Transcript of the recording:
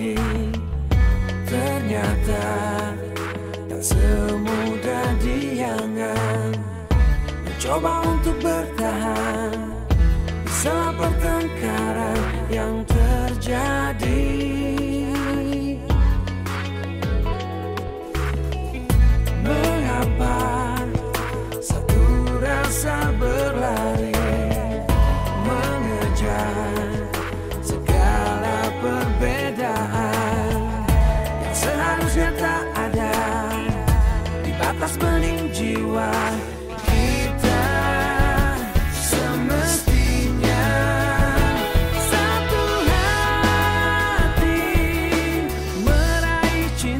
lagi. Ternyata tak semudah diangan. Mencoba untuk bertahan. 心